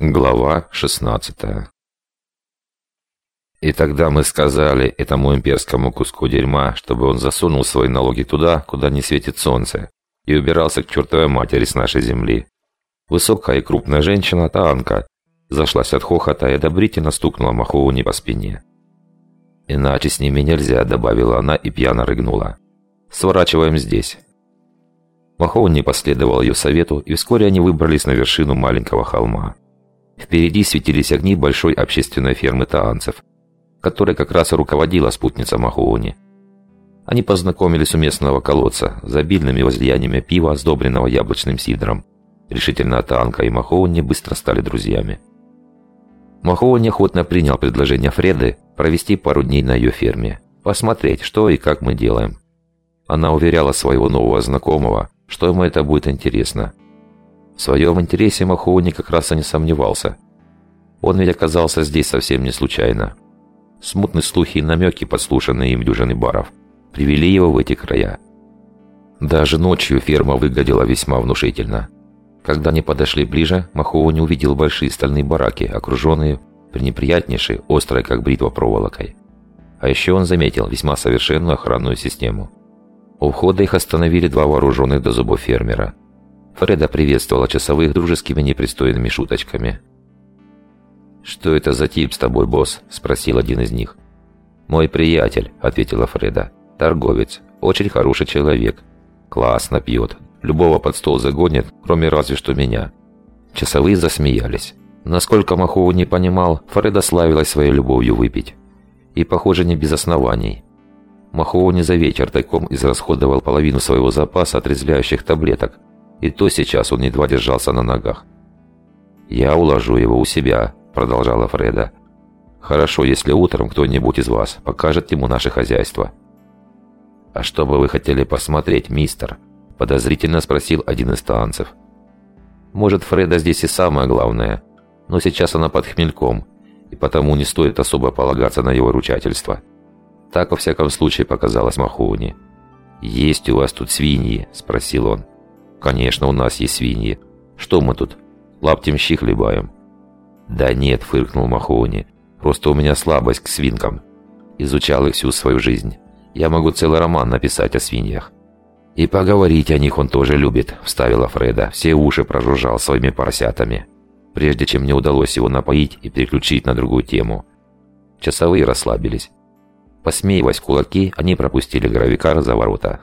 Глава 16 И тогда мы сказали этому имперскому куску дерьма, чтобы он засунул свои налоги туда, куда не светит солнце, и убирался к чертовой матери с нашей земли. Высокая и крупная женщина, Таанка, зашлась от хохота и одобрительно стукнула Махоуни по спине. «Иначе с ними нельзя», — добавила она и пьяно рыгнула. «Сворачиваем здесь». Махоуни последовал ее совету, и вскоре они выбрались на вершину маленького холма. Впереди светились огни большой общественной фермы таанцев, которой как раз и руководила спутница Махуони. Они познакомились у местного колодца с обильными возлияниями пива, сдобренного яблочным сидром. Решительно Таанка и Махоуни быстро стали друзьями. Махоуни охотно принял предложение Фреды провести пару дней на ее ферме, посмотреть, что и как мы делаем. Она уверяла своего нового знакомого, что ему это будет интересно – в своем интересе Махоуни как раз и не сомневался. Он ведь оказался здесь совсем не случайно. Смутные слухи и намеки, подслушанные им дюжины баров, привели его в эти края. Даже ночью ферма выглядела весьма внушительно. Когда они подошли ближе, Махоуни увидел большие стальные бараки, окруженные пренеприятнейшей, острой как бритва проволокой. А еще он заметил весьма совершенную охранную систему. У входа их остановили два вооруженных до зубов фермера – Фреда приветствовала часовых дружескими непристойными шуточками. «Что это за тип с тобой, босс?» – спросил один из них. «Мой приятель», – ответила Фреда. «Торговец. Очень хороший человек. Классно пьет. Любого под стол загонит, кроме разве что меня». Часовые засмеялись. Насколько Махоу не понимал, Фреда славилась своей любовью выпить. И, похоже, не без оснований. Махоу не за вечер тайком израсходовал половину своего запаса отрезвляющих таблеток, и то сейчас он едва держался на ногах. «Я уложу его у себя», — продолжала Фреда. «Хорошо, если утром кто-нибудь из вас покажет ему наше хозяйство». «А что бы вы хотели посмотреть, мистер?» — подозрительно спросил один из танцев. «Может, Фреда здесь и самое главное, но сейчас она под хмельком, и потому не стоит особо полагаться на его ручательство». Так, во всяком случае, показалось Махоуни. «Есть у вас тут свиньи?» – спросил он. «Конечно, у нас есть свиньи. Что мы тут, лаптем щи хлебаем?» «Да нет», — фыркнул Махоуни. «Просто у меня слабость к свинкам. Изучал их всю свою жизнь. Я могу целый роман написать о свиньях». «И поговорить о них он тоже любит», — вставила Фреда. Все уши прожужжал своими поросятами. Прежде чем мне удалось его напоить и переключить на другую тему. Часовые расслабились. Посмеиваясь в кулаки, они пропустили гравикар за ворота.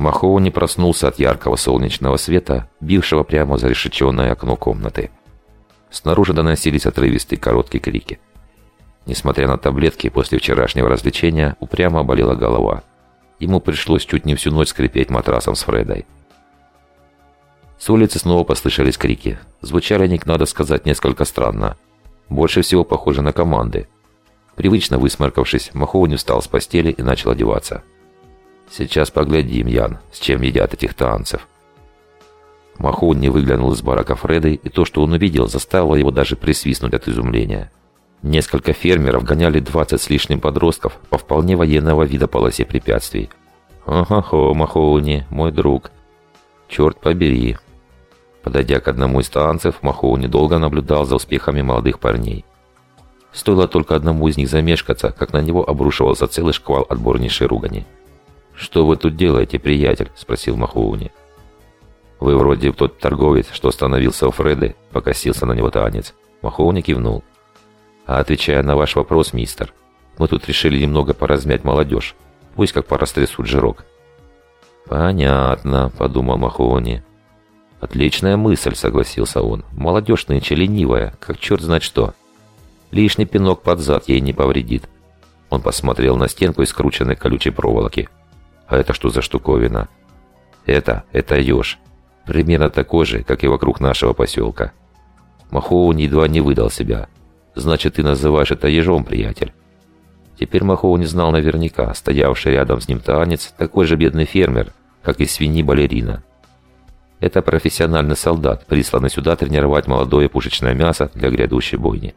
Махоу не проснулся от яркого солнечного света, бившего прямо за решеченное окно комнаты. Снаружи доносились отрывистые короткие крики. Несмотря на таблетки, после вчерашнего развлечения упрямо болела голова. Ему пришлось чуть не всю ночь скрипеть матрасом с Фредой. С улицы снова послышались крики. Звучали они, надо сказать, несколько странно. Больше всего похоже на команды. Привычно высморкавшись, Махоу не встал с постели и начал одеваться. «Сейчас поглядим, Ян, с чем едят этих танцев». Махун не выглянул из барака Фреды, и то, что он увидел, заставило его даже присвистнуть от изумления. Несколько фермеров гоняли 20 с лишним подростков по вполне военного вида полосе препятствий. «Ага-хо, Махоуни, мой друг. Черт побери». Подойдя к одному из танцев, Махоуни долго наблюдал за успехами молодых парней. Стоило только одному из них замешкаться, как на него обрушивался целый шквал отборнейшей ругани. «Что вы тут делаете, приятель?» – спросил Махоуни. «Вы вроде тот торговец, что остановился у Фреды», – покосился на него танец. Махоуни кивнул. «А отвечая на ваш вопрос, мистер, мы тут решили немного поразмять молодежь. Пусть как порастрясут жирок». «Понятно», – подумал Махоуни. «Отличная мысль», – согласился он. «Молодежь нынче ленивая, как черт знает что. Лишний пинок под зад ей не повредит». Он посмотрел на стенку из скрученной колючей проволоки. А это что за штуковина? Это, это еж. Примерно такой же, как и вокруг нашего поселка. Махоун едва не выдал себя. Значит, ты называешь это ежом, приятель. Теперь Махоу не знал наверняка, стоявший рядом с ним танец, такой же бедный фермер, как и свиньи-балерина. Это профессиональный солдат, присланный сюда тренировать молодое пушечное мясо для грядущей бойни.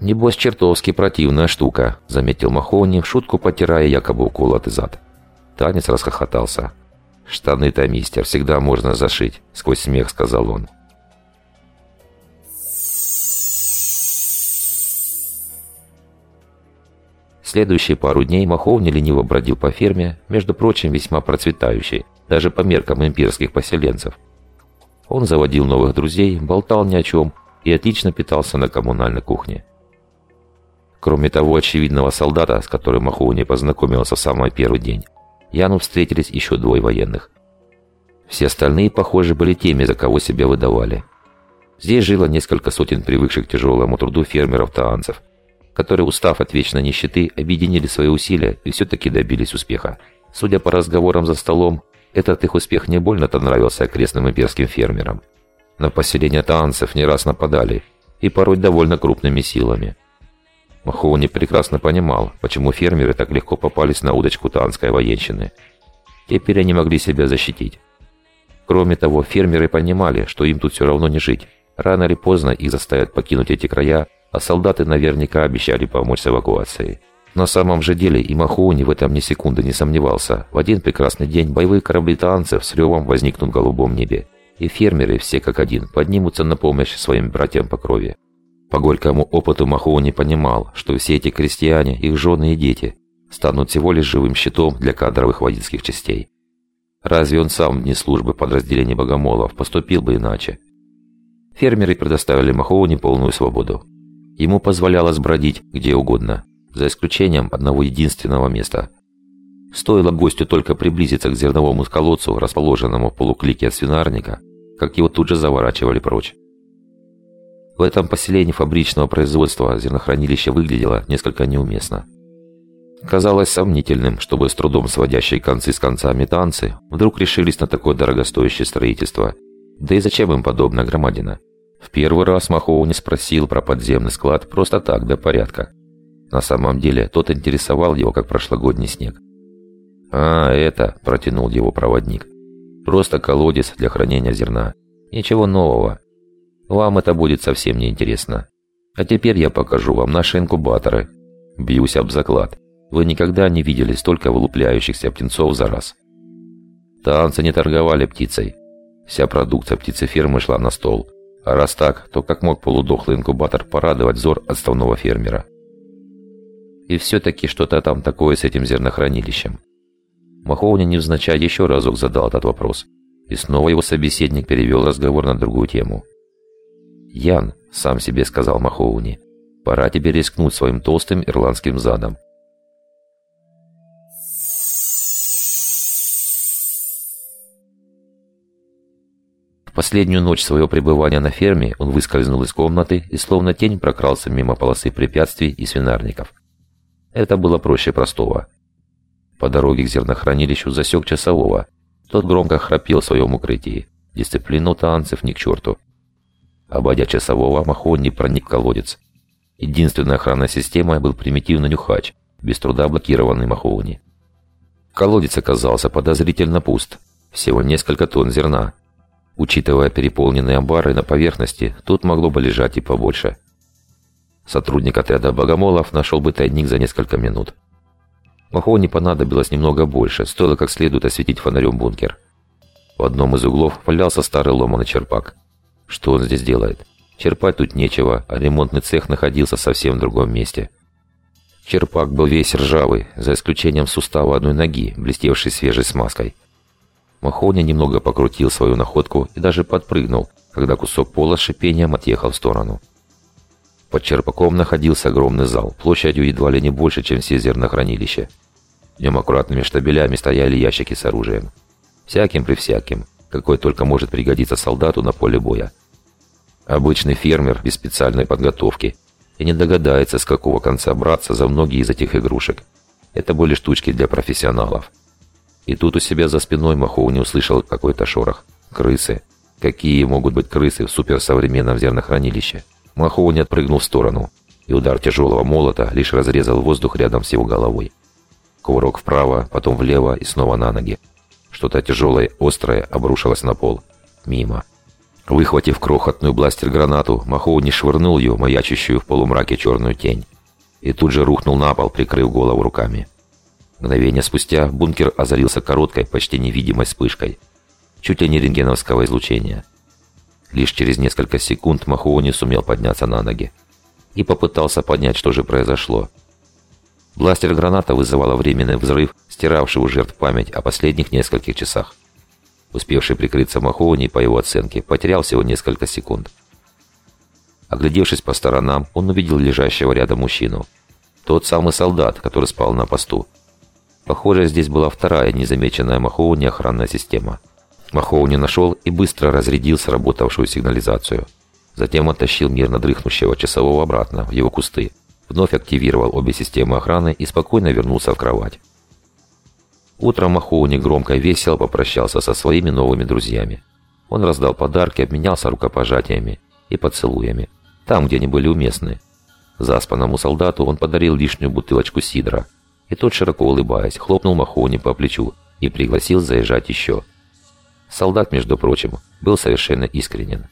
«Небось, чертовски противная штука», — заметил Махоуни, в шутку потирая якобы уколотый зад. Танец расхохотался. «Штаны-то, мистер, всегда можно зашить», — сквозь смех сказал он. Следующие пару дней Маховни лениво бродил по ферме, между прочим, весьма процветающей, даже по меркам имперских поселенцев. Он заводил новых друзей, болтал ни о чем и отлично питался на коммунальной кухне. Кроме того очевидного солдата, с которым Махоуни познакомился в самый первый день, Яну встретились еще двое военных. Все остальные, похоже, были теми, за кого себя выдавали. Здесь жило несколько сотен привыкших к тяжелому труду фермеров-таанцев, которые, устав от вечной нищеты, объединили свои усилия и все-таки добились успеха. Судя по разговорам за столом, этот их успех не больно-то нравился окрестным имперским фермерам. На поселение таанцев не раз нападали, и порой довольно крупными силами. Махоуни прекрасно понимал, почему фермеры так легко попались на удочку танской военщины. Теперь они могли себя защитить. Кроме того, фермеры понимали, что им тут все равно не жить. Рано или поздно их заставят покинуть эти края, а солдаты наверняка обещали помочь с эвакуацией. На самом же деле и Махоуни в этом ни секунды не сомневался. В один прекрасный день боевые корабли танцев с ревом возникнут в голубом небе. И фермеры, все как один, поднимутся на помощь своим братьям по крови. По горькому опыту Махоуни понимал, что все эти крестьяне, их жены и дети, станут всего лишь живым щитом для кадровых воинских частей. Разве он сам в дни службы подразделения богомолов поступил бы иначе? Фермеры предоставили Махоуни полную свободу. Ему позволялось бродить где угодно, за исключением одного единственного места. Стоило гостю только приблизиться к зерновому колодцу, расположенному в полуклике от свинарника, как его тут же заворачивали прочь. В этом поселении фабричного производства зернохранилище выглядело несколько неуместно. Казалось сомнительным, чтобы с трудом сводящие концы с концами танцы вдруг решились на такое дорогостоящее строительство. Да и зачем им подобная громадина? В первый раз Махоу не спросил про подземный склад просто так, до порядка. На самом деле, тот интересовал его, как прошлогодний снег. «А, это», – протянул его проводник. «Просто колодец для хранения зерна. Ничего нового. Вам это будет совсем не интересно. А теперь я покажу вам наши инкубаторы. Бьюсь об заклад. Вы никогда не видели столько вылупляющихся птенцов за раз. Танцы не торговали птицей. Вся продукция птицефермы шла на стол. А раз так, то как мог полудохлый инкубатор порадовать взор отставного фермера? И все-таки что-то там такое с этим зернохранилищем. Маховни невзначай еще разок задал этот вопрос. И снова его собеседник перевел разговор на другую тему. «Ян», — сам себе сказал Махоуни, — «пора тебе рискнуть своим толстым ирландским задом». В последнюю ночь своего пребывания на ферме он выскользнул из комнаты и словно тень прокрался мимо полосы препятствий и свинарников. Это было проще простого. По дороге к зернохранилищу засек часового. Тот громко храпел в своем укрытии. Дисциплину танцев ни к черту. Обойдя часового, Махонни проник в колодец. Единственной охранной системой был примитивный нюхач, без труда блокированный Махоуни. Колодец оказался подозрительно пуст. Всего несколько тонн зерна. Учитывая переполненные амбары на поверхности, тут могло бы лежать и побольше. Сотрудник отряда богомолов нашел бы тайник за несколько минут. Махоуни понадобилось немного больше, стоило как следует осветить фонарем бункер. В одном из углов валялся старый ломаный черпак. Что он здесь делает? Черпать тут нечего, а ремонтный цех находился совсем в другом месте. Черпак был весь ржавый, за исключением сустава одной ноги, блестевшей свежей смазкой. Махони немного покрутил свою находку и даже подпрыгнул, когда кусок пола с шипением отъехал в сторону. Под черпаком находился огромный зал, площадью едва ли не больше, чем все зернохранилища. В нем аккуратными штабелями стояли ящики с оружием. Всяким при всяким, какой только может пригодиться солдату на поле боя. Обычный фермер без специальной подготовки и не догадается, с какого конца браться за многие из этих игрушек. Это были штучки для профессионалов. И тут у себя за спиной Махоу не услышал какой-то шорох. Крысы. Какие могут быть крысы в суперсовременном зернохранилище? Махоу не отпрыгнул в сторону, и удар тяжелого молота лишь разрезал воздух рядом с его головой. Кувырок вправо, потом влево и снова на ноги. Что-то тяжелое, острое обрушилось на пол. Мимо. Выхватив крохотную бластер-гранату, Махоуни швырнул ее, маячащую в полумраке черную тень. И тут же рухнул на пол, прикрыв голову руками. Мгновение спустя бункер озарился короткой, почти невидимой вспышкой. Чуть ли не рентгеновского излучения. Лишь через несколько секунд Махоуни сумел подняться на ноги. И попытался понять, что же произошло. Бластер-граната вызывала временный взрыв, стиравший у жертв память о последних нескольких часах. Успевший прикрыться Махоуни, по его оценке, потерял всего несколько секунд. Оглядевшись по сторонам, он увидел лежащего рядом мужчину. Тот самый солдат, который спал на посту. Похоже, здесь была вторая незамеченная Махоуни охранная система. Махоуни нашел и быстро разрядил сработавшую сигнализацию. Затем оттащил мирно дрыхнущего часового обратно в его кусты, вновь активировал обе системы охраны и спокойно вернулся в кровать. Утром Махоуни громко и весело попрощался со своими новыми друзьями. Он раздал подарки, обменялся рукопожатиями и поцелуями, там, где они были уместны. Заспанному солдату он подарил лишнюю бутылочку сидра, и тот, широко улыбаясь, хлопнул Махоуни по плечу и пригласил заезжать еще. Солдат, между прочим, был совершенно искренен.